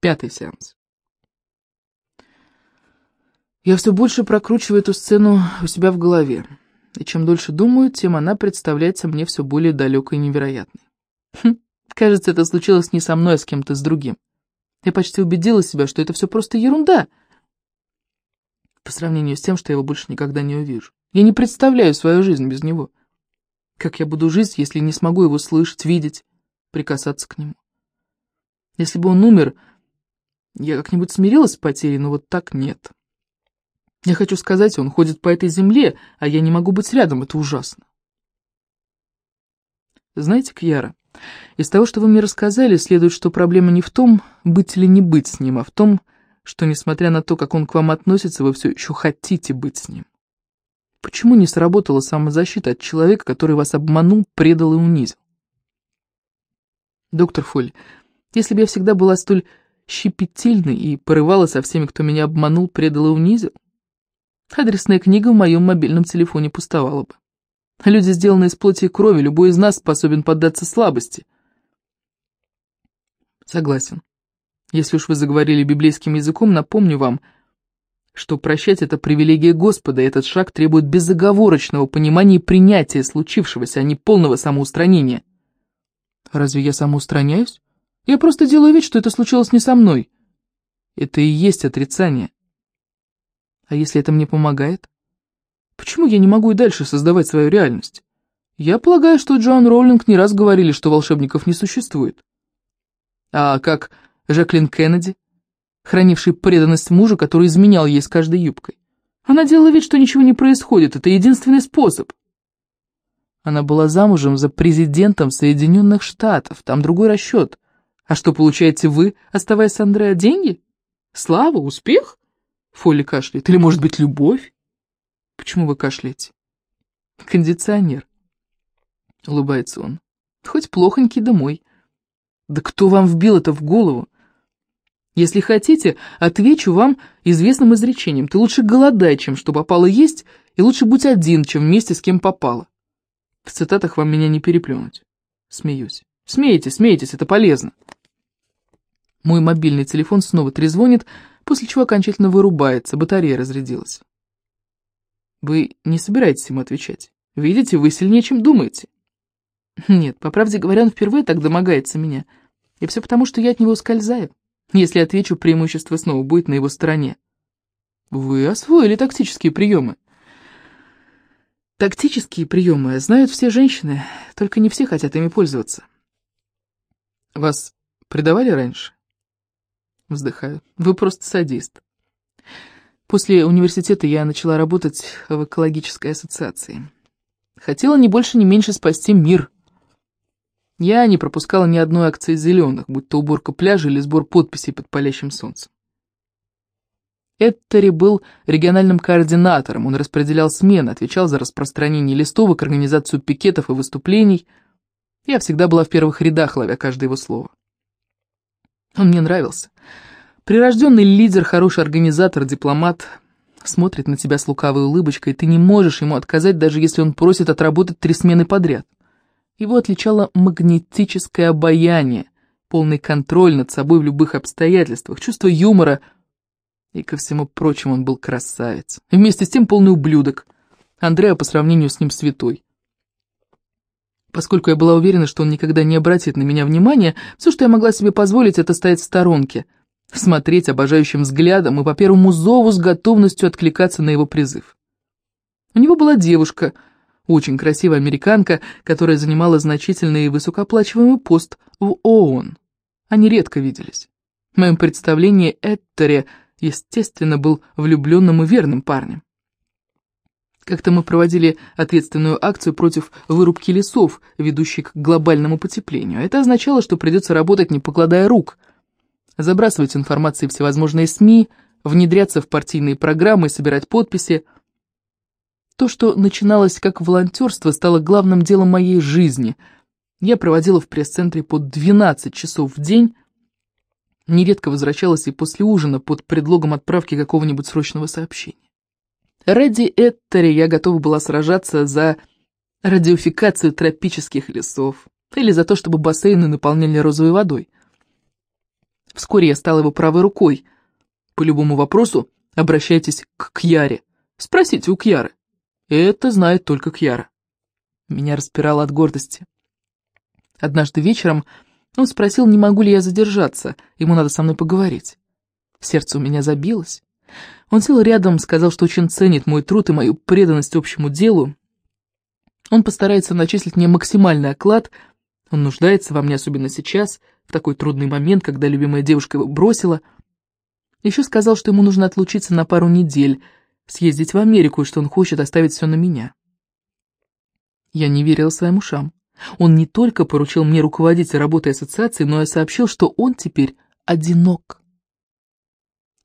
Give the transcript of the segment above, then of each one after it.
Пятый сеанс. Я все больше прокручиваю эту сцену у себя в голове, и чем дольше думаю, тем она представляется мне все более далекой и невероятной. Хм, кажется, это случилось не со мной, а с кем-то с другим. Я почти убедила себя, что это все просто ерунда, по сравнению с тем, что я его больше никогда не увижу. Я не представляю свою жизнь без него. Как я буду жить, если не смогу его слышать, видеть, прикасаться к нему? Если бы он умер, я как-нибудь смирилась с потерей, но вот так нет. Я хочу сказать, он ходит по этой земле, а я не могу быть рядом, это ужасно. Знаете, Кьяра, из того, что вы мне рассказали, следует, что проблема не в том, быть или не быть с ним, а в том, что, несмотря на то, как он к вам относится, вы все еще хотите быть с ним. Почему не сработала самозащита от человека, который вас обманул, предал и унизил? Доктор Фоль, если бы я всегда была столь щепетильной и порывала со всеми, кто меня обманул, предал и унизил, адресная книга в моем мобильном телефоне пустовала бы. Люди, сделанные из плоти и крови, любой из нас способен поддаться слабости. Согласен. Если уж вы заговорили библейским языком, напомню вам, что прощать — это привилегия Господа, и этот шаг требует безоговорочного понимания и принятия случившегося, а не полного самоустранения. Разве я самоустраняюсь? Я просто делаю вид, что это случилось не со мной. Это и есть отрицание. А если это мне помогает? Почему я не могу и дальше создавать свою реальность? Я полагаю, что Джоан Роулинг не раз говорили, что волшебников не существует. А как Жаклин Кеннеди, хранивший преданность мужу, который изменял ей с каждой юбкой? Она делала вид, что ничего не происходит, это единственный способ. Она была замужем за президентом Соединенных Штатов, там другой расчет. А что получаете вы, оставаясь с Андреа, деньги? Слава, успех? Фолли кашляет. Или, может быть, любовь? Почему вы кашляете? Кондиционер. Улыбается он. Хоть плохонький домой. Да кто вам вбил это в голову? Если хотите, отвечу вам известным изречением. Ты лучше голодай, чем что попало есть, и лучше будь один, чем вместе с кем попало. В цитатах вам меня не переплюнуть. Смеюсь. Смейтесь, смейтесь, это полезно. Мой мобильный телефон снова трезвонит, после чего окончательно вырубается, батарея разрядилась. Вы не собираетесь ему отвечать. Видите, вы сильнее, чем думаете. Нет, по правде говоря, он впервые так домогается меня. И все потому, что я от него ускользаю. Если отвечу, преимущество снова будет на его стороне. Вы освоили тактические приемы. Тактические приемы знают все женщины, только не все хотят ими пользоваться. Вас предавали раньше? Вздыхаю. Вы просто садист. После университета я начала работать в экологической ассоциации. Хотела не больше, не меньше спасти мир. Я не пропускала ни одной акции зеленых, будь то уборка пляжа или сбор подписей под палящим солнцем. Эттери был региональным координатором, он распределял смены, отвечал за распространение листовок, организацию пикетов и выступлений. Я всегда была в первых рядах, ловя каждое его слово. Он мне нравился. Прирожденный лидер, хороший организатор, дипломат смотрит на тебя с лукавой улыбочкой, и ты не можешь ему отказать, даже если он просит отработать три смены подряд. Его отличало магнетическое обаяние, полный контроль над собой в любых обстоятельствах, чувство юмора, и ко всему прочему он был красавец. И вместе с тем полный ублюдок. Андреа по сравнению с ним святой. Поскольку я была уверена, что он никогда не обратит на меня внимания, все, что я могла себе позволить, это стоять в сторонке — смотреть обожающим взглядом и по первому зову с готовностью откликаться на его призыв. У него была девушка, очень красивая американка, которая занимала значительный и высокооплачиваемый пост в ООН. Они редко виделись. В моем представлении Эттере, естественно, был влюбленным и верным парнем. Как-то мы проводили ответственную акцию против вырубки лесов, ведущей к глобальному потеплению. Это означало, что придется работать, не покладая рук – забрасывать информацией всевозможные СМИ, внедряться в партийные программы, собирать подписи. То, что начиналось как волонтерство, стало главным делом моей жизни. Я проводила в пресс-центре по 12 часов в день, нередко возвращалась и после ужина под предлогом отправки какого-нибудь срочного сообщения. Ради Эттери я готова была сражаться за радиофикацию тропических лесов или за то, чтобы бассейны наполняли розовой водой. Вскоре я стала его правой рукой. По любому вопросу обращайтесь к Кьяре. Спросите у Кьяры. Это знает только Кьяра. Меня распирало от гордости. Однажды вечером он спросил, не могу ли я задержаться, ему надо со мной поговорить. Сердце у меня забилось. Он сел рядом, сказал, что очень ценит мой труд и мою преданность общему делу. Он постарается начислить мне максимальный оклад. Он нуждается во мне, особенно сейчас, в такой трудный момент, когда любимая девушка его бросила. Еще сказал, что ему нужно отлучиться на пару недель, съездить в Америку, и что он хочет оставить все на меня. Я не верила своим ушам. Он не только поручил мне руководить работой ассоциации, но и сообщил, что он теперь одинок.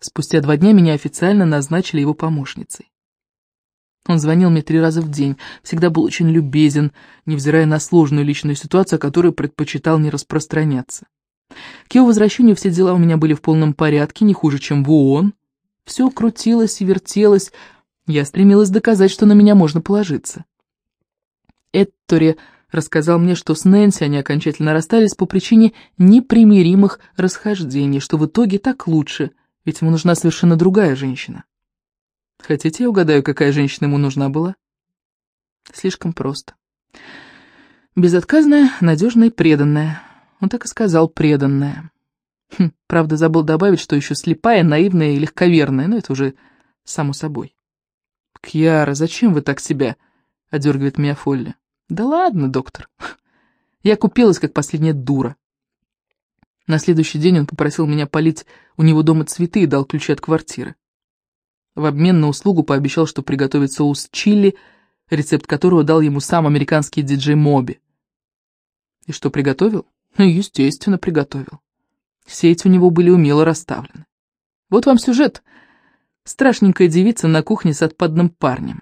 Спустя два дня меня официально назначили его помощницей. Он звонил мне три раза в день, всегда был очень любезен, невзирая на сложную личную ситуацию, о которой предпочитал не распространяться. К его возвращению все дела у меня были в полном порядке, не хуже, чем в ООН. Все крутилось и вертелось, я стремилась доказать, что на меня можно положиться. Эттори рассказал мне, что с Нэнси они окончательно расстались по причине непримиримых расхождений, что в итоге так лучше — ведь ему нужна совершенно другая женщина. Хотите, я угадаю, какая женщина ему нужна была? Слишком просто. Безотказная, надежная и преданная. Он так и сказал, преданная. Хм, правда, забыл добавить, что еще слепая, наивная и легковерная, но это уже само собой. «Кьяра, зачем вы так себя?» — одергивает меня Фолли. «Да ладно, доктор. Я купилась, как последняя дура. На следующий день он попросил меня полить у него дома цветы и дал ключи от квартиры. В обмен на услугу пообещал, что приготовит соус чили, рецепт которого дал ему сам американский диджей Моби. И что приготовил? Ну, естественно, приготовил. Сети у него были умело расставлены. Вот вам сюжет. Страшненькая девица на кухне с отпадным парнем.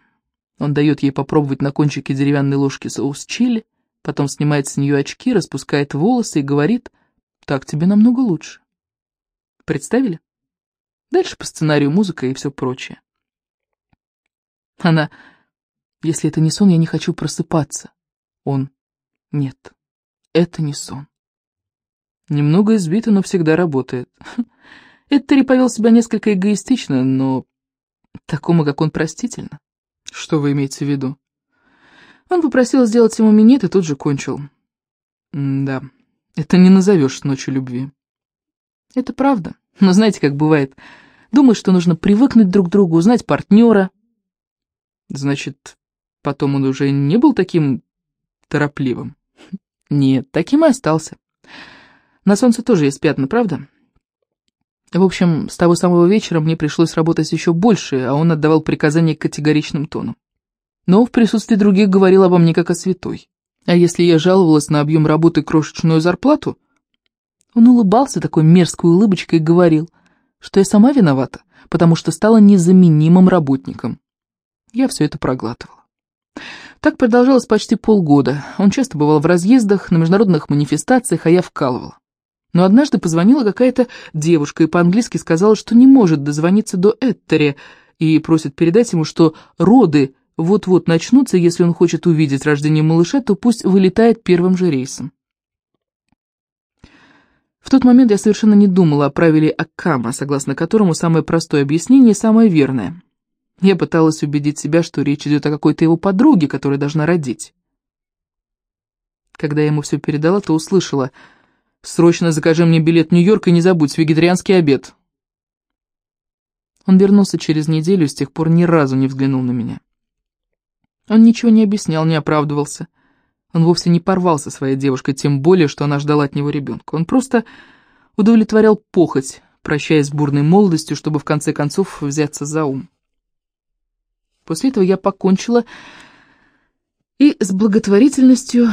Он дает ей попробовать на кончике деревянной ложки соус чили, потом снимает с нее очки, распускает волосы и говорит так тебе намного лучше. Представили? Дальше по сценарию музыка и все прочее. Она... Если это не сон, я не хочу просыпаться. Он... Нет, это не сон. Немного избито, но всегда работает. Эттери повел себя несколько эгоистично, но такому, как он, простительно. Что вы имеете в виду? Он попросил сделать ему минет и тут же кончил. М да, это не назовешь ночью любви. Это правда. Но знаете, как бывает. Думаешь, что нужно привыкнуть друг к другу, узнать партнера. Значит, потом он уже не был таким торопливым? Нет, таким и остался. На солнце тоже есть пятна, правда? В общем, с того самого вечера мне пришлось работать еще больше, а он отдавал приказания категоричным тоном. Но в присутствии других говорил обо мне как о святой. А если я жаловалась на объем работы крошечную зарплату? Он улыбался такой мерзкой улыбочкой и говорил, что я сама виновата, потому что стала незаменимым работником. Я все это проглатывала. Так продолжалось почти полгода. Он часто бывал в разъездах, на международных манифестациях, а я вкалывала. Но однажды позвонила какая-то девушка и по-английски сказала, что не может дозвониться до Эттери и просит передать ему, что роды вот-вот начнутся, если он хочет увидеть рождение малыша, то пусть вылетает первым же рейсом. В тот момент я совершенно не думала о правиле Аккама, согласно которому самое простое объяснение самое верное. Я пыталась убедить себя, что речь идет о какой-то его подруге, которая должна родить. Когда я ему все передала, то услышала «Срочно закажи мне билет в Нью-Йорк и не забудь вегетарианский обед». Он вернулся через неделю и с тех пор ни разу не взглянул на меня. Он ничего не объяснял, не оправдывался. Он вовсе не порвался своей девушкой, тем более, что она ждала от него ребенка. Он просто удовлетворял похоть, прощаясь с бурной молодостью, чтобы в конце концов взяться за ум. После этого я покончила и с благотворительностью,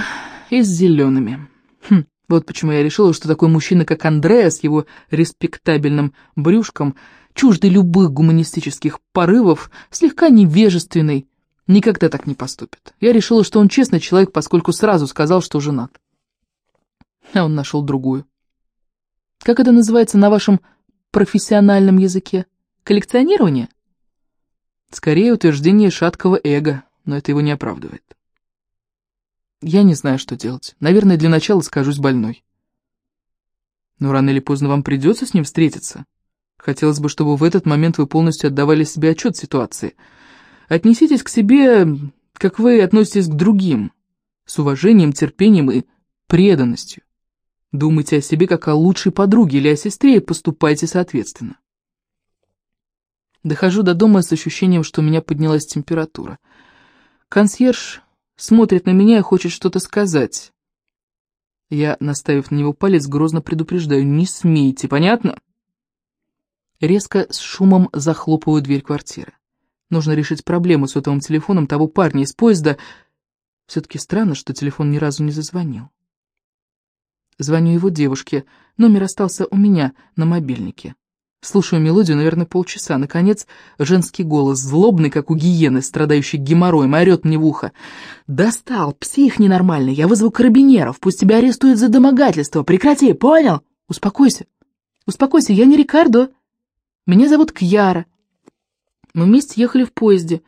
и с зелеными. Хм, вот почему я решила, что такой мужчина, как Андреа, с его респектабельным брюшком, чуждый любых гуманистических порывов, слегка невежественный, никогда так не поступит. Я решила, что он честный человек, поскольку сразу сказал, что женат. А он нашел другую. Как это называется на вашем профессиональном языке? Коллекционирование? Скорее, утверждение шаткого эго, но это его не оправдывает. Я не знаю, что делать. Наверное, для начала скажусь больной. Но рано или поздно вам придется с ним встретиться. Хотелось бы, чтобы в этот момент вы полностью отдавали себе отчет ситуации. Отнеситесь к себе, как вы относитесь к другим, с уважением, терпением и преданностью. Думайте о себе как о лучшей подруге или о сестре и поступайте соответственно. Дохожу до дома с ощущением, что у меня поднялась температура. Консьерж смотрит на меня и хочет что-то сказать. Я, наставив на него палец, грозно предупреждаю, не смейте, понятно? Резко с шумом захлопываю дверь квартиры. Нужно решить проблему с сотовым телефоном того парня из поезда. Все-таки странно, что телефон ни разу не зазвонил. Звоню его девушке, номер остался у меня на мобильнике. Слушаю мелодию, наверное, полчаса. Наконец, женский голос, злобный, как у гиены, страдающий геморроем, орет мне в ухо. «Достал, псих ненормальный, я вызову карабинеров, пусть тебя арестуют за домогательство. Прекрати, понял? Успокойся. Успокойся, я не Рикардо. Меня зовут Кьяра. Мы вместе ехали в поезде.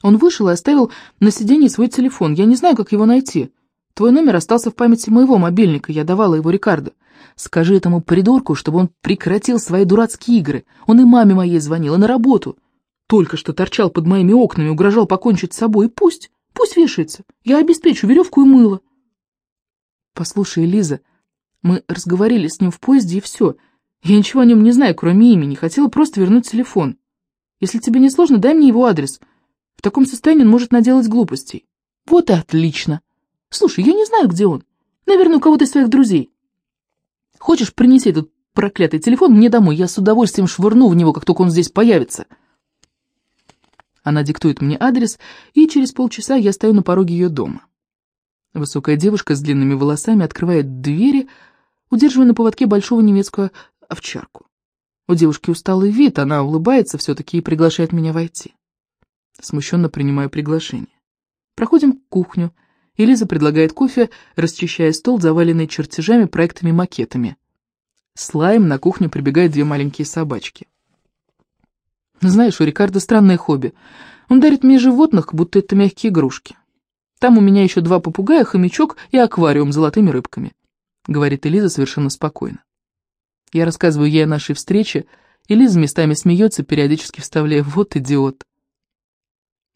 Он вышел и оставил на сиденье свой телефон. Я не знаю, как его найти. Твой номер остался в памяти моего мобильника, я давала его Рикардо. Скажи этому придурку, чтобы он прекратил свои дурацкие игры. Он и маме моей звонил, и на работу. Только что торчал под моими окнами, угрожал покончить с собой. Пусть, пусть вешается. Я обеспечу веревку и мыло. Послушай, Лиза, мы разговорили с ним в поезде, и все. Я ничего о нем не знаю, кроме имени. Хотела просто вернуть телефон. Если тебе не сложно, дай мне его адрес. В таком состоянии он может наделать глупостей. Вот и отлично. Слушай, я не знаю, где он. Наверное, у кого-то из своих друзей. Хочешь, принеси этот проклятый телефон мне домой, я с удовольствием швырну в него, как только он здесь появится. Она диктует мне адрес, и через полчаса я стою на пороге ее дома. Высокая девушка с длинными волосами открывает двери, удерживая на поводке большого немецкого овчарку. У девушки усталый вид, она улыбается все-таки и приглашает меня войти. Смущенно принимаю приглашение. Проходим в кухню, Элиза предлагает кофе, расчищая стол, заваленный чертежами, проектами, макетами. Слайм на кухню прибегают две маленькие собачки. Знаешь, у Рикардо странное хобби. Он дарит мне животных, будто это мягкие игрушки. Там у меня еще два попугая, хомячок и аквариум с золотыми рыбками, говорит Элиза совершенно спокойно. Я рассказываю ей о нашей встрече, и Лиза местами смеется, периодически вставляя «вот идиот».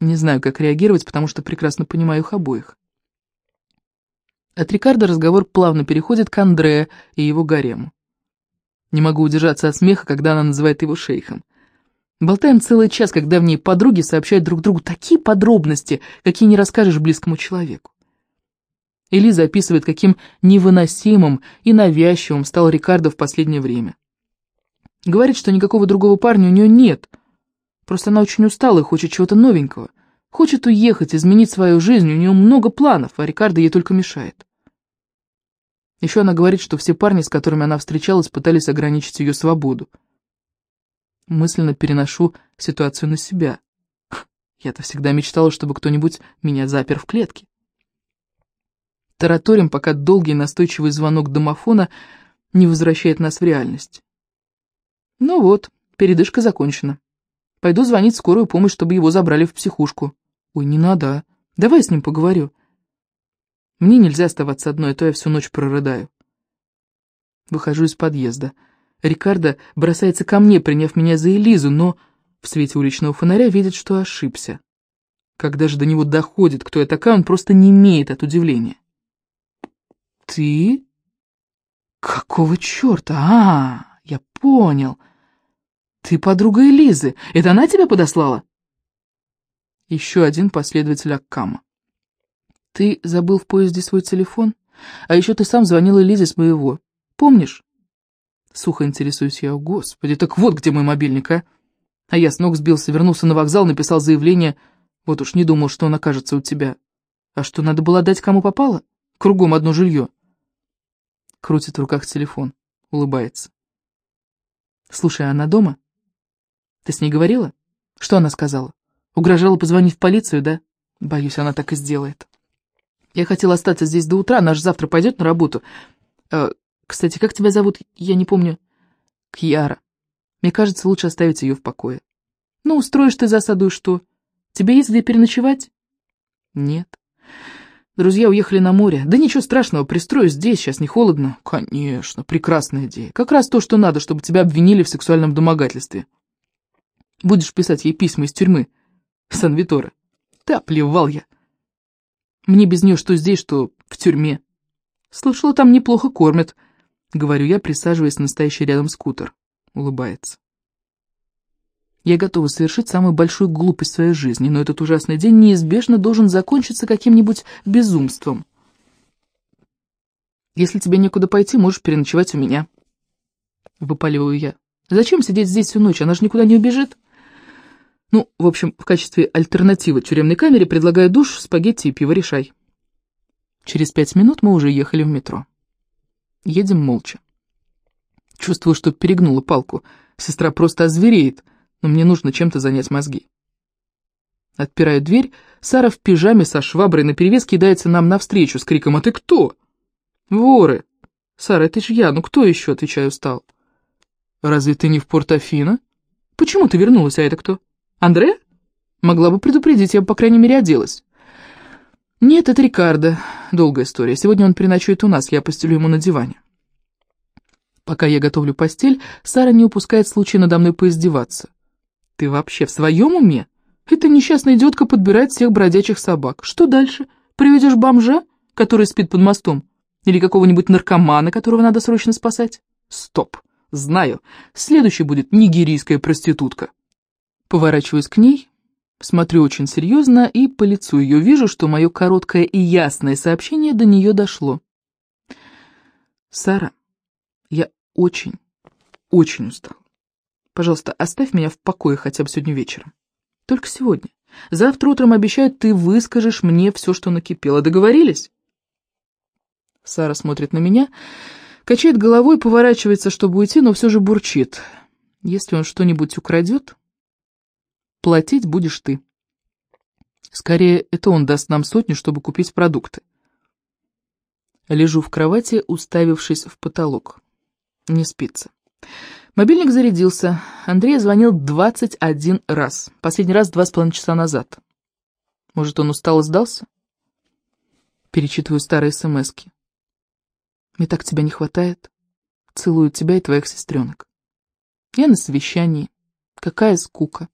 Не знаю, как реагировать, потому что прекрасно понимаю их обоих. От Рикардо разговор плавно переходит к Андре и его гарему. Не могу удержаться от смеха, когда она называет его шейхом. Болтаем целый час, когда в ней подруги сообщают друг другу такие подробности, какие не расскажешь близкому человеку. Элиза описывает, каким невыносимым и навязчивым стал Рикардо в последнее время. Говорит, что никакого другого парня у нее нет. Просто она очень устала и хочет чего-то новенького. Хочет уехать, изменить свою жизнь, у нее много планов, а Рикардо ей только мешает. Еще она говорит, что все парни, с которыми она встречалась, пытались ограничить ее свободу. Мысленно переношу ситуацию на себя. Я-то всегда мечтала, чтобы кто-нибудь меня запер в клетке. Тараторим, пока долгий настойчивый звонок домофона не возвращает нас в реальность. Ну вот, передышка закончена. Пойду звонить в скорую помощь, чтобы его забрали в психушку. Ой, не надо, а. Давай с ним поговорю. Мне нельзя оставаться одной, а то я всю ночь прорыдаю. Выхожу из подъезда. Рикардо бросается ко мне, приняв меня за Элизу, но в свете уличного фонаря видит, что ошибся. Когда же до него доходит, кто я такая, он просто не имеет от удивления. «Ты? Какого черта? А, я понял. Ты подруга Элизы. Это она тебя подослала?» Еще один последователь Аккама. Ты забыл в поезде свой телефон? А еще ты сам звонил Элизе с моего. Помнишь? Сухо интересуюсь я. Господи, так вот где мой мобильник, а? А я с ног сбился, вернулся на вокзал, написал заявление. Вот уж не думал, что он окажется у тебя. А что, надо было дать кому попало? Кругом одно жилье. Крутит в руках телефон, улыбается. Слушай, она дома? Ты с ней говорила? Что она сказала? Угрожала позвонить в полицию, да? Боюсь, она так и сделает. Я хотела остаться здесь до утра, она же завтра пойдет на работу. Э, кстати, как тебя зовут? Я не помню. Кьяра. Мне кажется, лучше оставить ее в покое. Ну, устроишь ты засаду, что? Тебе есть где переночевать? Нет. Друзья уехали на море. Да ничего страшного, пристроюсь здесь, сейчас не холодно. Конечно, прекрасная идея. Как раз то, что надо, чтобы тебя обвинили в сексуальном домогательстве. Будешь писать ей письма из тюрьмы. Сан-Витора. Да, плевал я. Мне без нее что здесь, что в тюрьме. Слышала, там неплохо кормят. Говорю я, присаживаясь на стоящий рядом скутер. Улыбается. Я готова совершить самую большую глупость в своей жизни, но этот ужасный день неизбежно должен закончиться каким-нибудь безумством. Если тебе некуда пойти, можешь переночевать у меня. Выпаливаю я. Зачем сидеть здесь всю ночь? Она же никуда не убежит. Ну, в общем, в качестве альтернативы тюремной камере предлагаю душ, спагетти и пиво, решай. Через пять минут мы уже ехали в метро. Едем молча. Чувствую, что перегнула палку. Сестра просто озвереет но мне нужно чем-то занять мозги. Отпираю дверь, Сара в пижаме со шваброй наперевес кидается нам навстречу с криком «А ты кто?» «Воры!» «Сара, это ж я, ну кто еще?» — отвечаю устал. «Разве ты не в Порт-Афино?» «Почему ты вернулась, а это кто?» «Андре?» «Могла бы предупредить, я бы, по крайней мере, оделась». «Нет, это Рикардо. Долгая история. Сегодня он переночует у нас, я постелю ему на диване». Пока я готовлю постель, Сара не упускает случая надо мной поиздеваться. Ты вообще в своем уме? Эта несчастная идиотка подбирает всех бродячих собак. Что дальше? Приведешь бомжа, который спит под мостом? Или какого-нибудь наркомана, которого надо срочно спасать? Стоп. Знаю. Следующей будет нигерийская проститутка. Поворачиваюсь к ней, смотрю очень серьезно и по лицу ее вижу, что мое короткое и ясное сообщение до нее дошло. Сара, я очень, очень устал. Пожалуйста, оставь меня в покое хотя бы сегодня вечером. Только сегодня. Завтра утром, обещаю, ты выскажешь мне все, что накипело. Договорились?» Сара смотрит на меня, качает головой, поворачивается, чтобы уйти, но все же бурчит. «Если он что-нибудь украдет, платить будешь ты. Скорее, это он даст нам сотню, чтобы купить продукты». Лежу в кровати, уставившись в потолок. Не спится. Мобильник зарядился. Андрей звонил 21 раз. Последний раз два с половиной часа назад. Может, он устал и сдался? Перечитываю старые смски. Мне так тебя не хватает. Целую тебя и твоих сестренок. Я на совещании. Какая скука.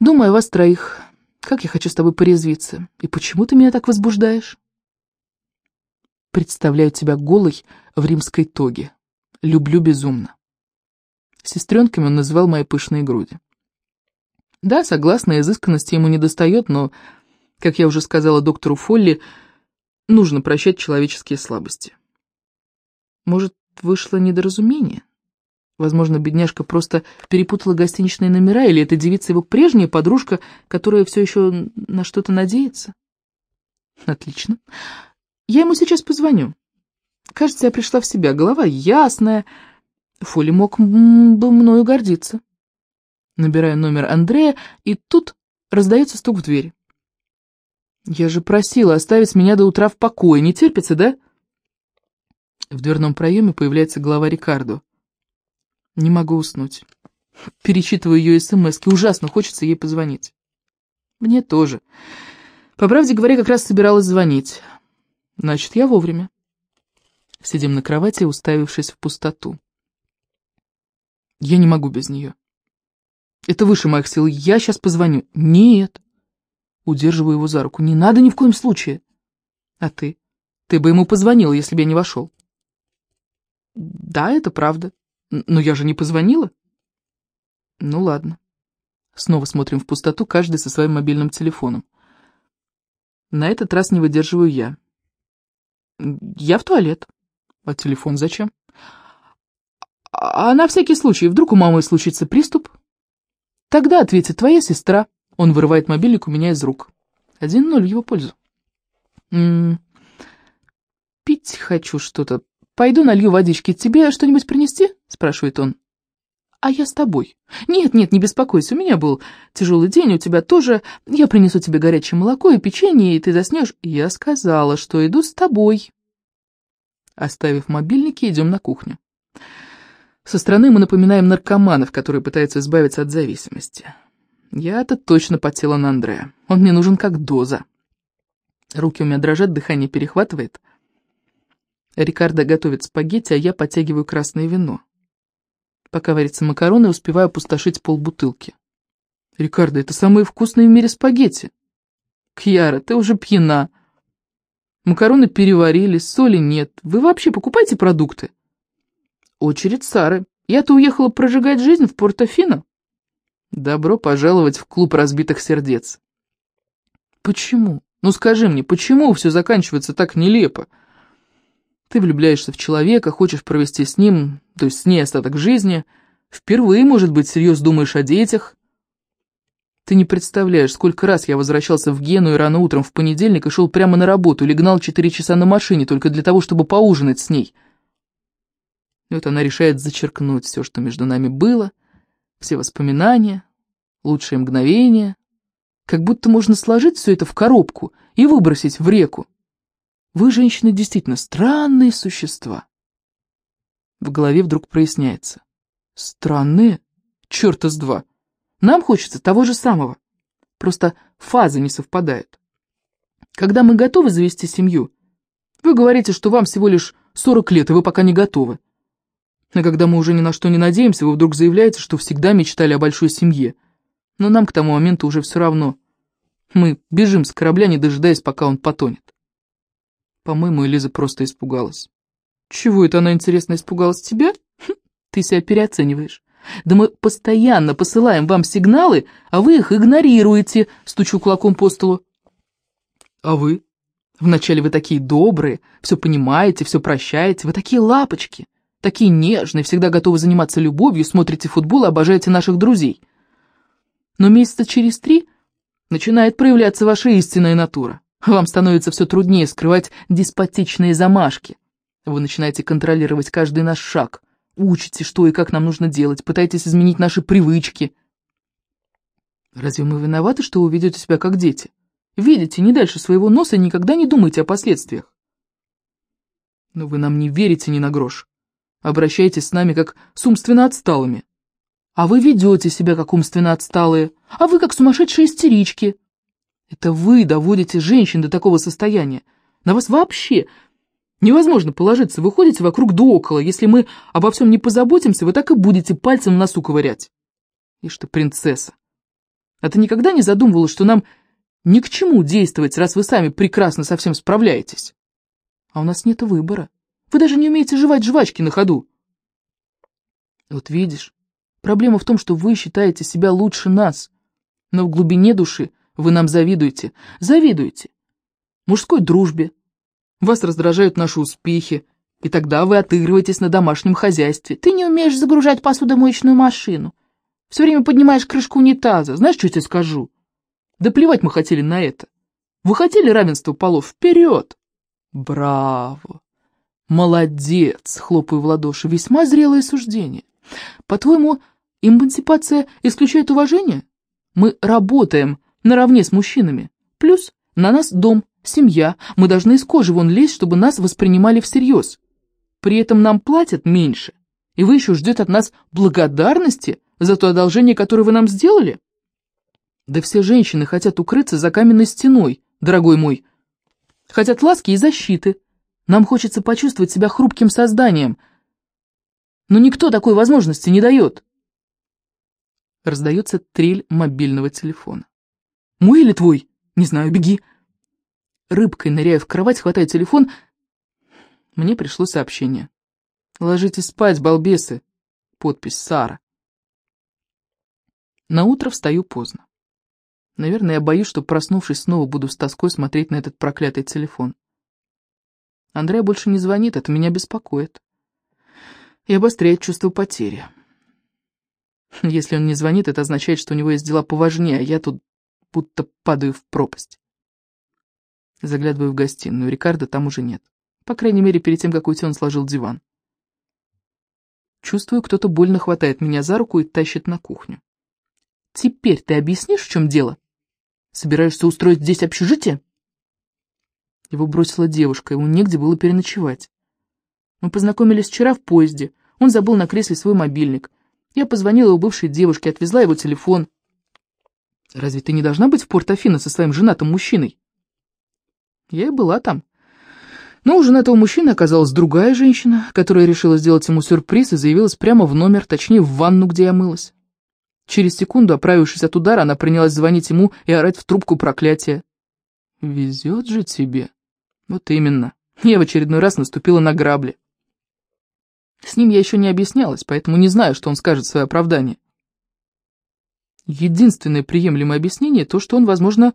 Думаю о вас троих. Как я хочу с тобой порезвиться. И почему ты меня так возбуждаешь? Представляю тебя голой в римской тоге. Люблю безумно. Сестренками он называл мои пышные груди. Да, согласно, изысканности ему не достает, но, как я уже сказала доктору Фолли, нужно прощать человеческие слабости. Может, вышло недоразумение? Возможно, бедняжка просто перепутала гостиничные номера, или эта девица его прежняя подружка, которая все еще на что-то надеется? Отлично. Я ему сейчас позвоню. Кажется, я пришла в себя, голова ясная, Фоли мог бы мною гордиться. Набираю номер Андрея, и тут раздается стук в дверь. «Я же просила оставить меня до утра в покое, не терпится, да?» В дверном проеме появляется голова Рикардо. Не могу уснуть. Перечитываю ее смс ужасно хочется ей позвонить. Мне тоже. По правде говоря, как раз собиралась звонить. Значит, я вовремя. Сидим на кровати, уставившись в пустоту. Я не могу без нее. Это выше моих сил. Я сейчас позвоню. Нет. Удерживаю его за руку. Не надо ни в коем случае. А ты? Ты бы ему позвонила, если бы я не вошел. Да, это правда. Но я же не позвонила. Ну ладно. Снова смотрим в пустоту, каждый со своим мобильным телефоном. На этот раз не выдерживаю я. Я в туалет. А телефон зачем? А на всякий случай, вдруг у мамы случится приступ? Тогда ответит твоя сестра. Он вырывает мобильник у меня из рук. Один ноль в его пользу. М м-м, -м, пить хочу что-то. Пойду налью водички. Тебе что-нибудь принести? Спрашивает он. А я с тобой. Нет, нет, не беспокойся, у меня был тяжелый день, у тебя тоже. Я принесу тебе горячее молоко и печенье, и ты заснешь. Я сказала, что иду с тобой. Оставив мобильники, идем на кухню. Со стороны мы напоминаем наркоманов, которые пытаются избавиться от зависимости. Я-то точно потела на Андрея. Он мне нужен как доза. Руки у меня дрожат, дыхание перехватывает. Рикардо готовит спагетти, а я подтягиваю красное вино. Пока варятся макароны, успеваю опустошить полбутылки. Рикардо, это самые вкусные в мире спагетти. Кьяра, ты уже пьяна. Макароны переварились, соли нет. Вы вообще покупаете продукты? Очередь Сары. Я-то уехала прожигать жизнь в Портофино. Добро пожаловать в клуб разбитых сердец. Почему? Ну скажи мне, почему все заканчивается так нелепо? Ты влюбляешься в человека, хочешь провести с ним, то есть с ней остаток жизни. Впервые, может быть, серьезно думаешь о детях. Ты не представляешь, сколько раз я возвращался в Гену и рано утром в понедельник и шел прямо на работу или гнал четыре часа на машине только для того, чтобы поужинать с ней. И вот она решает зачеркнуть все, что между нами было, все воспоминания, лучшие мгновения, как будто можно сложить все это в коробку и выбросить в реку. Вы, женщины, действительно странные существа. В голове вдруг проясняется. Странные? Черта с два. Нам хочется того же самого. Просто фазы не совпадают. Когда мы готовы завести семью, вы говорите, что вам всего лишь 40 лет, и вы пока не готовы. А когда мы уже ни на что не надеемся, вы вдруг заявляете, что всегда мечтали о большой семье – но нам к тому моменту уже все равно. Мы бежим с корабля, не дожидаясь, пока он потонет. По-моему, Элиза просто испугалась. Чего это она, интересно, испугалась тебя? Хм, ты себя переоцениваешь. Да мы постоянно посылаем вам сигналы, а вы их игнорируете, стучу кулаком по столу. А вы? Вначале вы такие добрые, все понимаете, все прощаете, вы такие лапочки, такие нежные, всегда готовы заниматься любовью, смотрите футбол и обожаете наших друзей но месяца через три начинает проявляться ваша истинная натура. Вам становится все труднее скрывать деспотичные замашки. Вы начинаете контролировать каждый наш шаг, учите, что и как нам нужно делать, пытаетесь изменить наши привычки. Разве мы виноваты, что вы ведете себя как дети? Видите не дальше своего носа и никогда не думаете о последствиях. Но вы нам не верите ни на грош. Обращаетесь с нами как с умственно отсталыми. А вы ведете себя как умственно отсталые, а вы как сумасшедшие истерички. Это вы доводите женщин до такого состояния. На вас вообще невозможно положиться, вы ходите вокруг да около. Если мы обо всем не позаботимся, вы так и будете пальцем в носу ковырять. Ишь ты, принцесса. А ты никогда не задумывалась, что нам ни к чему действовать, раз вы сами прекрасно со всем справляетесь? А у нас нет выбора. Вы даже не умеете жевать жвачки на ходу. Вот видишь, Проблема в том, что вы считаете себя лучше нас, но в глубине души вы нам завидуете. Завидуете. Мужской дружбе. Вас раздражают наши успехи, и тогда вы отыгрываетесь на домашнем хозяйстве. Ты не умеешь загружать посудомоечную машину. Все время поднимаешь крышку унитаза. Знаешь, что я тебе скажу? Да плевать мы хотели на это. Вы хотели равенства полов? Вперед! Браво! Молодец! Хлопаю в ладоши. Весьма зрелое суждение. По-твоему, Эмансипация исключает уважение? Мы работаем наравне с мужчинами. Плюс на нас дом, семья. Мы должны из кожи вон лезть, чтобы нас воспринимали всерьез. При этом нам платят меньше. И вы еще ждете от нас благодарности за то одолжение, которое вы нам сделали? Да все женщины хотят укрыться за каменной стеной, дорогой мой. Хотят ласки и защиты. Нам хочется почувствовать себя хрупким созданием. Но никто такой возможности не дает. Раздается трель мобильного телефона. «Мой или твой? Не знаю, беги!» Рыбкой ныряю в кровать, хватаю телефон. Мне пришло сообщение. «Ложитесь спать, балбесы!» Подпись Сара. На утро встаю поздно. Наверное, я боюсь, что, проснувшись, снова буду с тоской смотреть на этот проклятый телефон. Андрей больше не звонит, это меня беспокоит. И обостряет чувство потери. Если он не звонит, это означает, что у него есть дела поважнее, а я тут будто падаю в пропасть. Заглядываю в гостиную. Рикардо там уже нет. По крайней мере, перед тем, как уйти, он сложил диван. Чувствую, кто-то больно хватает меня за руку и тащит на кухню. «Теперь ты объяснишь, в чем дело? Собираешься устроить здесь общежитие?» Его бросила девушка, ему негде было переночевать. Мы познакомились вчера в поезде. Он забыл на кресле свой мобильник. Я позвонила его бывшей девушке, отвезла его телефон. Разве ты не должна быть в Порт-Афино со своим женатым мужчиной? Я и была там. Но у жены этого мужчины оказалась другая женщина, которая решила сделать ему сюрприз и заявилась прямо в номер, точнее в ванну, где я мылась. Через секунду, оправившись от удара, она принялась звонить ему и орать в трубку проклятия. «Везет же тебе». Вот именно. Я в очередной раз наступила на грабли. С ним я еще не объяснялась, поэтому не знаю, что он скажет в свое оправдание. Единственное приемлемое объяснение — то, что он, возможно,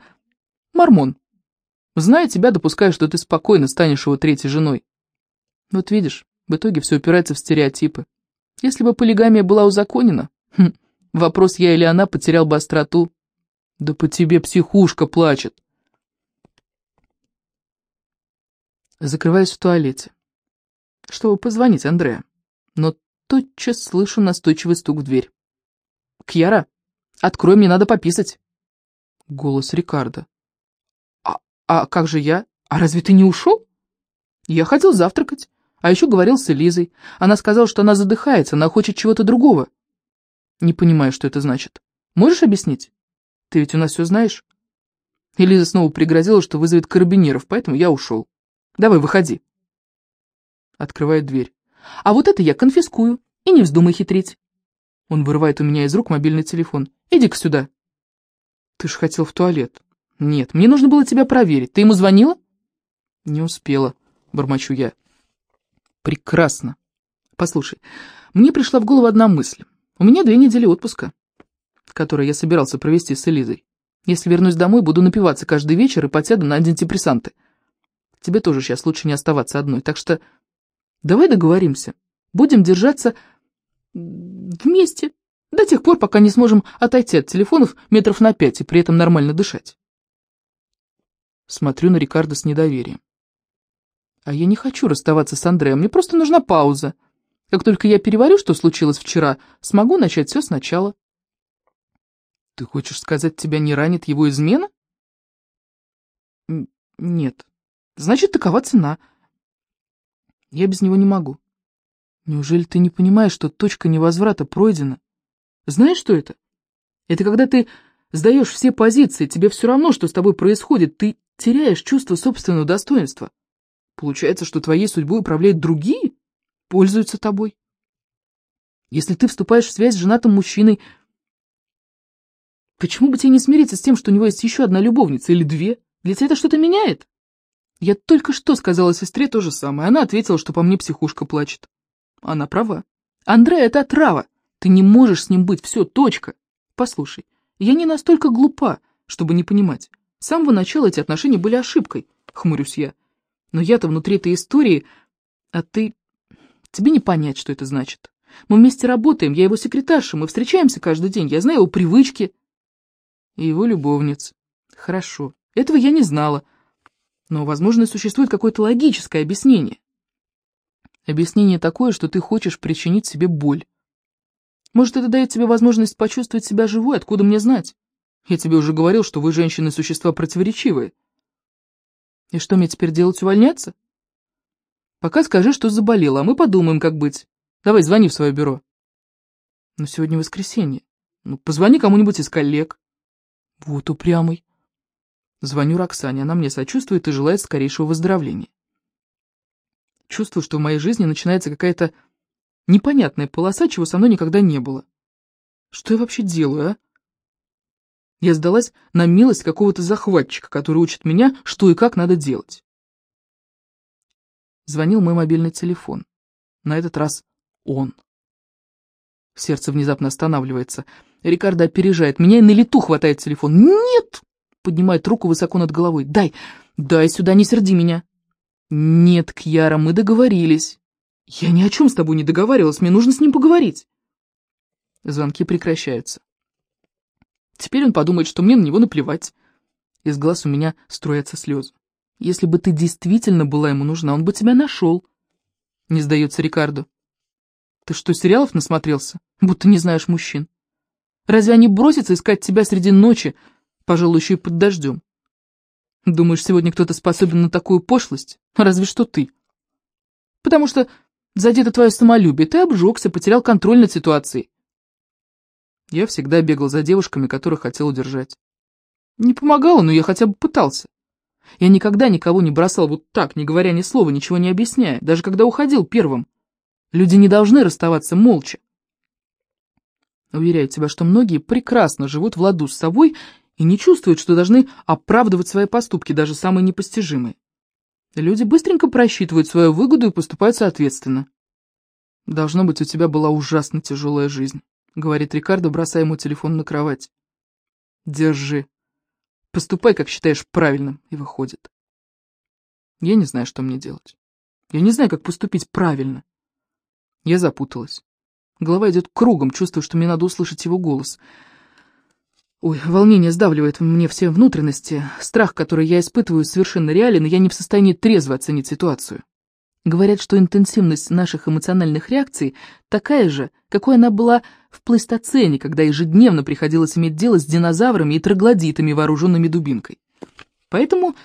мормон. Зная тебя, допускаю, что ты спокойно станешь его третьей женой. Вот видишь, в итоге все упирается в стереотипы. Если бы полигамия была узаконена, хм, вопрос «я или она» потерял бы остроту. Да по тебе психушка плачет. Закрываюсь в туалете, чтобы позвонить Андрея, но тотчас слышу настойчивый стук в дверь. «Кьяра, открой, мне надо пописать!» Голос Рикардо. «А, а как же я? А разве ты не ушел?» «Я хотел завтракать, а еще говорил с Элизой. Она сказала, что она задыхается, она хочет чего-то другого». «Не понимаю, что это значит. Можешь объяснить? Ты ведь у нас все знаешь?» Элиза снова пригрозила, что вызовет карабинеров, поэтому я ушел. Давай, выходи. Открывает дверь. А вот это я конфискую, и не вздумай хитрить. Он вырывает у меня из рук мобильный телефон. Иди-ка сюда. Ты ж хотел в туалет. Нет, мне нужно было тебя проверить. Ты ему звонила? Не успела, бормочу я. Прекрасно. Послушай, мне пришла в голову одна мысль. У меня две недели отпуска, которые я собирался провести с Элизой. Если вернусь домой, буду напиваться каждый вечер и подсяду на антидепрессанты. Тебе тоже сейчас лучше не оставаться одной, так что давай договоримся. Будем держаться вместе до тех пор, пока не сможем отойти от телефонов метров на пять и при этом нормально дышать. Смотрю на Рикардо с недоверием. А я не хочу расставаться с Андреем, мне просто нужна пауза. Как только я переварю, что случилось вчера, смогу начать все сначала. Ты хочешь сказать, тебя не ранит его измена? Нет, Значит, такова цена. Я без него не могу. Неужели ты не понимаешь, что точка невозврата пройдена? Знаешь, что это? Это когда ты сдаешь все позиции, тебе все равно, что с тобой происходит, ты теряешь чувство собственного достоинства. Получается, что твоей судьбой управляют другие, пользуются тобой. Если ты вступаешь в связь с женатым мужчиной, почему бы тебе не смириться с тем, что у него есть еще одна любовница или две? Для тебя это что-то меняет? Я только что сказала сестре то же самое. Она ответила, что по мне психушка плачет. Она права. Андрей, это отрава. Ты не можешь с ним быть. Все, точка. Послушай, я не настолько глупа, чтобы не понимать. С самого начала эти отношения были ошибкой, хмурюсь я. Но я-то внутри этой истории, а ты... Тебе не понять, что это значит. Мы вместе работаем, я его секретарша, мы встречаемся каждый день, я знаю его привычки. И его любовниц. Хорошо, этого я не знала. Но, возможно, существует какое-то логическое объяснение. Объяснение такое, что ты хочешь причинить себе боль. Может, это дает тебе возможность почувствовать себя живой, откуда мне знать? Я тебе уже говорил, что вы, женщины, существа противоречивые. И что мне теперь делать, увольняться? Пока скажи, что заболела, а мы подумаем, как быть. Давай, звони в свое бюро. Но сегодня воскресенье. Ну, позвони кому-нибудь из коллег. Вот упрямый. Звоню Роксане, она мне сочувствует и желает скорейшего выздоровления. Чувствую, что в моей жизни начинается какая-то непонятная полоса, чего со мной никогда не было. Что я вообще делаю, а? Я сдалась на милость какого-то захватчика, который учит меня, что и как надо делать. Звонил мой мобильный телефон. На этот раз он. Сердце внезапно останавливается. Рикардо опережает меня и на лету хватает телефон. «Нет!» Поднимает руку высоко над головой. «Дай! Дай сюда, не серди меня!» «Нет, Кьяра, мы договорились». «Я ни о чем с тобой не договаривалась, мне нужно с ним поговорить». Звонки прекращаются. Теперь он подумает, что мне на него наплевать. Из глаз у меня строятся слезы. Если бы ты действительно была ему нужна, он бы тебя нашел. Не сдается Рикардо. Ты что, сериалов насмотрелся? Будто не знаешь мужчин. Разве они бросятся искать тебя среди ночи, пожалуй, еще и под дождем. Думаешь, сегодня кто-то способен на такую пошлость? Разве что ты. Потому что задето твое самолюбие, ты обжегся, потерял контроль над ситуацией. Я всегда бегал за девушками, которых хотел удержать. Не помогало, но я хотя бы пытался. Я никогда никого не бросал вот так, не говоря ни слова, ничего не объясняя, даже когда уходил первым. Люди не должны расставаться молча. Уверяю тебя, что многие прекрасно живут в ладу с собой и не чувствуют, что должны оправдывать свои поступки, даже самые непостижимые. Люди быстренько просчитывают свою выгоду и поступают соответственно. «Должно быть, у тебя была ужасно тяжелая жизнь», — говорит Рикардо, бросая ему телефон на кровать. «Держи. Поступай, как считаешь правильным», — и выходит. Я не знаю, что мне делать. Я не знаю, как поступить правильно. Я запуталась. Голова идет кругом, чувствую, что мне надо услышать его голос. Ой, волнение сдавливает мне все внутренности. Страх, который я испытываю, совершенно реален, и я не в состоянии трезво оценить ситуацию. Говорят, что интенсивность наших эмоциональных реакций такая же, какой она была в плейстоцене, когда ежедневно приходилось иметь дело с динозаврами и троглодитами, вооруженными дубинкой. Поэтому,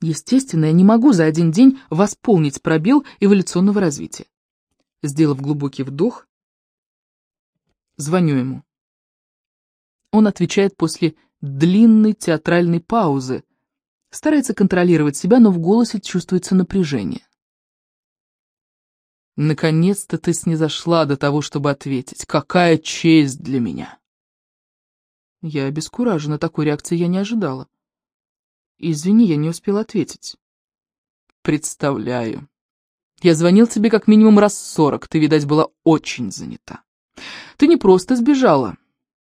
естественно, я не могу за один день восполнить пробел эволюционного развития. Сделав глубокий вдох, Звоню ему. Он отвечает после длинной театральной паузы. Старается контролировать себя, но в голосе чувствуется напряжение. «Наконец-то ты снизошла до того, чтобы ответить. Какая честь для меня!» Я обескуражена, такой реакции я не ожидала. Извини, я не успела ответить. Представляю. Я звонил тебе как минимум раз сорок, ты, видать, была очень занята. Ты не просто сбежала,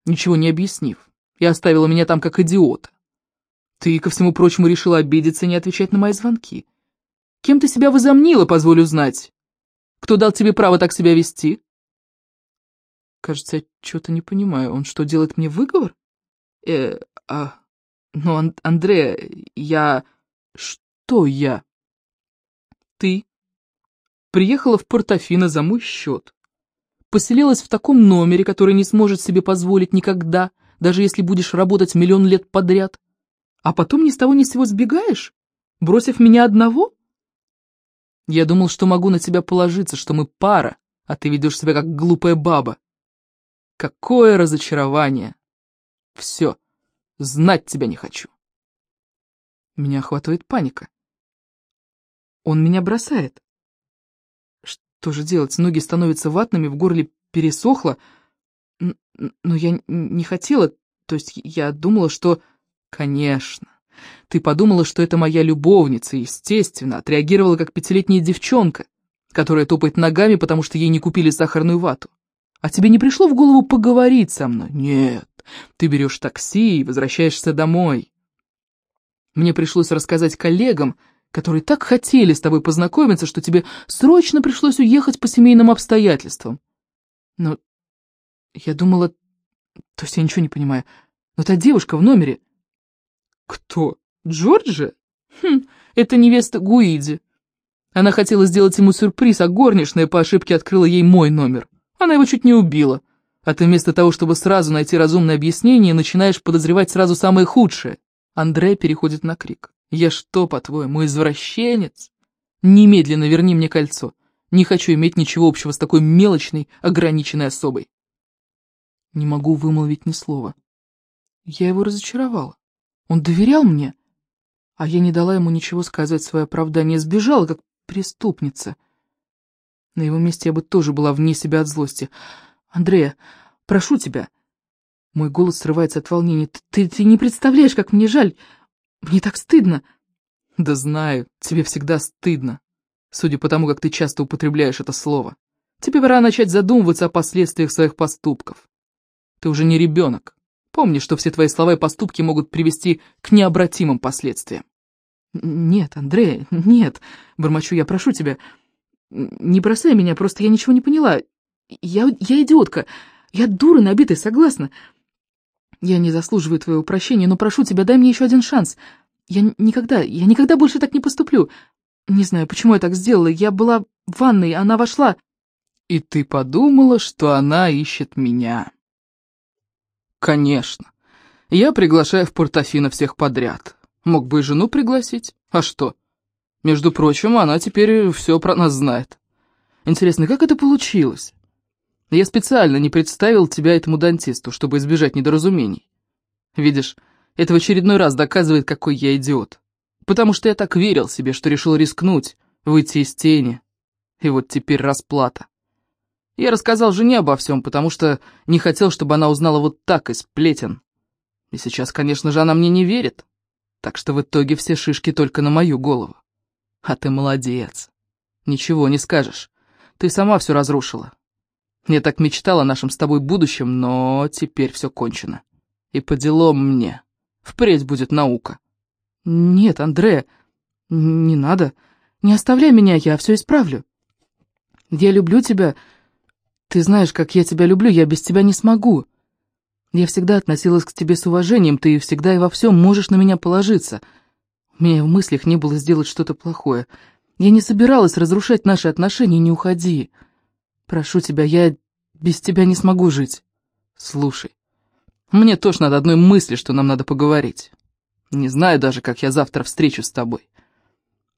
ничего не объяснив, и оставила меня там как идиота. Ты, ко всему прочему, решила обидеться и не отвечать на мои звонки. Кем ты себя возомнила, позволю знать? Кто дал тебе право так себя вести? Кажется, я что-то не понимаю. Он что, делает мне выговор? Э, а... Ну, Ан Андре, я... Что я? Ты приехала в Портофино за мой счет поселилась в таком номере, который не сможет себе позволить никогда, даже если будешь работать миллион лет подряд. А потом ни с того ни с сего сбегаешь, бросив меня одного? Я думал, что могу на тебя положиться, что мы пара, а ты ведешь себя как глупая баба. Какое разочарование! Все, знать тебя не хочу. Меня охватывает паника. Он меня бросает. Что же делать? Ноги становятся ватными, в горле пересохло. Но я не хотела, то есть я думала, что... Конечно. Ты подумала, что это моя любовница, естественно, отреагировала как пятилетняя девчонка, которая топает ногами, потому что ей не купили сахарную вату. А тебе не пришло в голову поговорить со мной? Нет. Ты берешь такси и возвращаешься домой. Мне пришлось рассказать коллегам, которые так хотели с тобой познакомиться, что тебе срочно пришлось уехать по семейным обстоятельствам. Но я думала... То есть я ничего не понимаю. Но та девушка в номере... Кто? Джорджи? Хм, это невеста Гуиди. Она хотела сделать ему сюрприз, а горничная по ошибке открыла ей мой номер. Она его чуть не убила. А ты вместо того, чтобы сразу найти разумное объяснение, начинаешь подозревать сразу самое худшее. Андрей переходит на крик. Я что, по-твоему, извращенец? Немедленно верни мне кольцо. Не хочу иметь ничего общего с такой мелочной, ограниченной особой. Не могу вымолвить ни слова. Я его разочаровала. Он доверял мне, а я не дала ему ничего сказать свое оправдание, сбежала, как преступница. На его месте я бы тоже была вне себя от злости. «Андрея, прошу тебя!» Мой голос срывается от волнения. «Ты, ты не представляешь, как мне жаль!» Мне так стыдно. Да знаю, тебе всегда стыдно. Судя по тому, как ты часто употребляешь это слово. Тебе пора начать задумываться о последствиях своих поступков. Ты уже не ребенок. Помни, что все твои слова и поступки могут привести к необратимым последствиям. «Нет, Андрей, нет», — бормочу я, прошу тебя, не бросай меня, просто я ничего не поняла. Я, я идиотка, я дура набитая, согласна. Я не заслуживаю твоего прощения, но прошу тебя, дай мне еще один шанс. Я никогда, я никогда больше так не поступлю. Не знаю, почему я так сделала. Я была в ванной, она вошла. И ты подумала, что она ищет меня? Конечно. Я приглашаю в Портофино всех подряд. Мог бы и жену пригласить. А что? Между прочим, она теперь все про нас знает. Интересно, как это получилось? Я специально не представил тебя этому дантисту, чтобы избежать недоразумений. Видишь, это в очередной раз доказывает, какой я идиот. потому что я так верил себе, что решил рискнуть, выйти из тени. И вот теперь расплата. Я рассказал жене обо всем, потому что не хотел, чтобы она узнала вот так из сплетен. И сейчас, конечно же, она мне не верит. Так что в итоге все шишки только на мою голову. А ты молодец. Ничего не скажешь. Ты сама все разрушила. Я так мечтала о нашем с тобой будущем, но теперь все кончено. И по делам мне. Впредь будет наука. Нет, Андре, не надо. Не оставляй меня, я все исправлю. Я люблю тебя. Ты знаешь, как я тебя люблю, я без тебя не смогу. Я всегда относилась к тебе с уважением, ты всегда и во всем можешь на меня положиться. У меня в мыслях не было сделать что-то плохое. Я не собиралась разрушать наши отношения, не уходи. Прошу тебя, я без тебя не смогу жить. Слушай, мне тошно от одной мысли, что нам надо поговорить. Не знаю даже, как я завтра встречусь с тобой.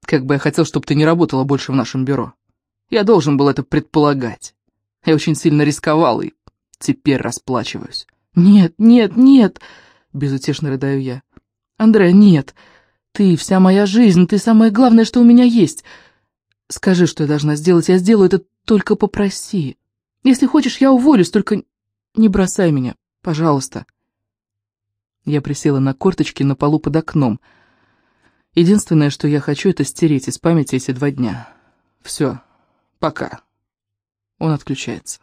Как бы я хотел, чтобы ты не работала больше в нашем бюро. Я должен был это предполагать. Я очень сильно рисковал и теперь расплачиваюсь. «Нет, нет, нет!» — безутешно рыдаю я. «Андре, нет! Ты вся моя жизнь, ты самое главное, что у меня есть. Скажи, что я должна сделать, я сделаю это, только попроси. Если хочешь, я уволюсь, только не бросай меня, пожалуйста». Я присела на корточки на полу под окном. Единственное, что я хочу, это стереть из памяти эти два дня. Все, пока. Он отключается.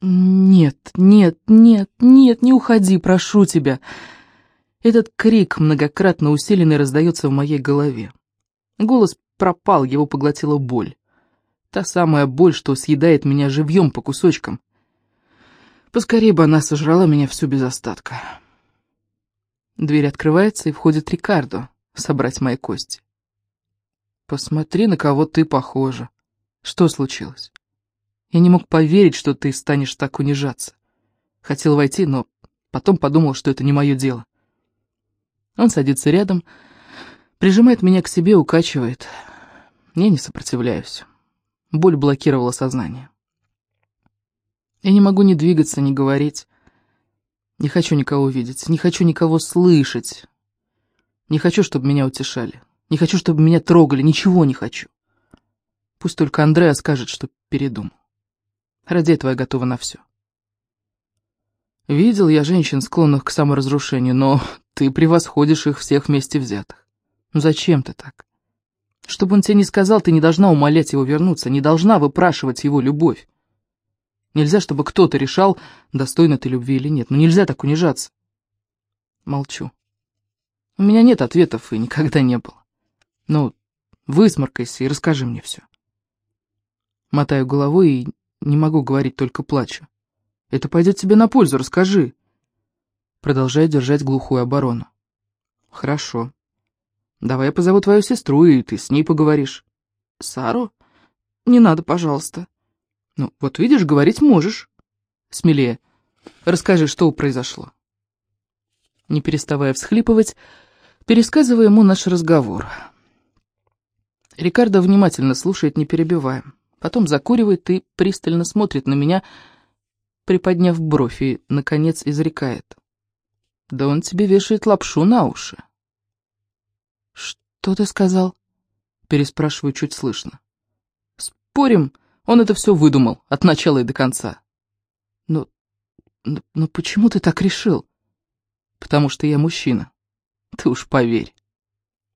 «Нет, нет, нет, нет, не уходи, прошу тебя!» Этот крик, многократно усиленный, раздается в моей голове. Голос пропал, его поглотила боль. Та самая боль, что съедает меня живьем по кусочкам. Поскорее бы она сожрала меня всю без остатка. Дверь открывается, и входит Рикардо собрать мои кости. «Посмотри, на кого ты похожа. Что случилось?» Я не мог поверить, что ты станешь так унижаться. Хотел войти, но потом подумал, что это не мое дело. Он садится рядом, прижимает меня к себе, укачивает. Я не сопротивляюсь. Боль блокировала сознание. Я не могу ни двигаться, ни говорить. Не хочу никого видеть, не хочу никого слышать. Не хочу, чтобы меня утешали. Не хочу, чтобы меня трогали, ничего не хочу. Пусть только Андреа скажет, что передумал. Ради этого я готова на все. Видел я женщин, склонных к саморазрушению, но ты превосходишь их всех вместе взятых. Ну зачем ты так? Чтобы он тебе не сказал, ты не должна умолять его вернуться, не должна выпрашивать его любовь. Нельзя, чтобы кто-то решал, достойна ты любви или нет. Ну нельзя так унижаться. Молчу. У меня нет ответов и никогда не было. Ну, высморкайся и расскажи мне все. Мотаю головой и не могу говорить, только плачу. Это пойдет тебе на пользу, расскажи. Продолжаю держать глухую оборону. Хорошо. Давай я позову твою сестру, и ты с ней поговоришь. Сару? Не надо, пожалуйста. Ну, вот видишь, говорить можешь. Смелее. Расскажи, что произошло. Не переставая всхлипывать, пересказываю ему наш разговор. Рикардо внимательно слушает, не перебивая потом закуривает и пристально смотрит на меня, приподняв бровь и, наконец, изрекает. «Да он тебе вешает лапшу на уши». «Что ты сказал?» Переспрашиваю чуть слышно. «Спорим, он это все выдумал, от начала и до конца». «Но, но, почему ты так решил?» «Потому что я мужчина. Ты уж поверь».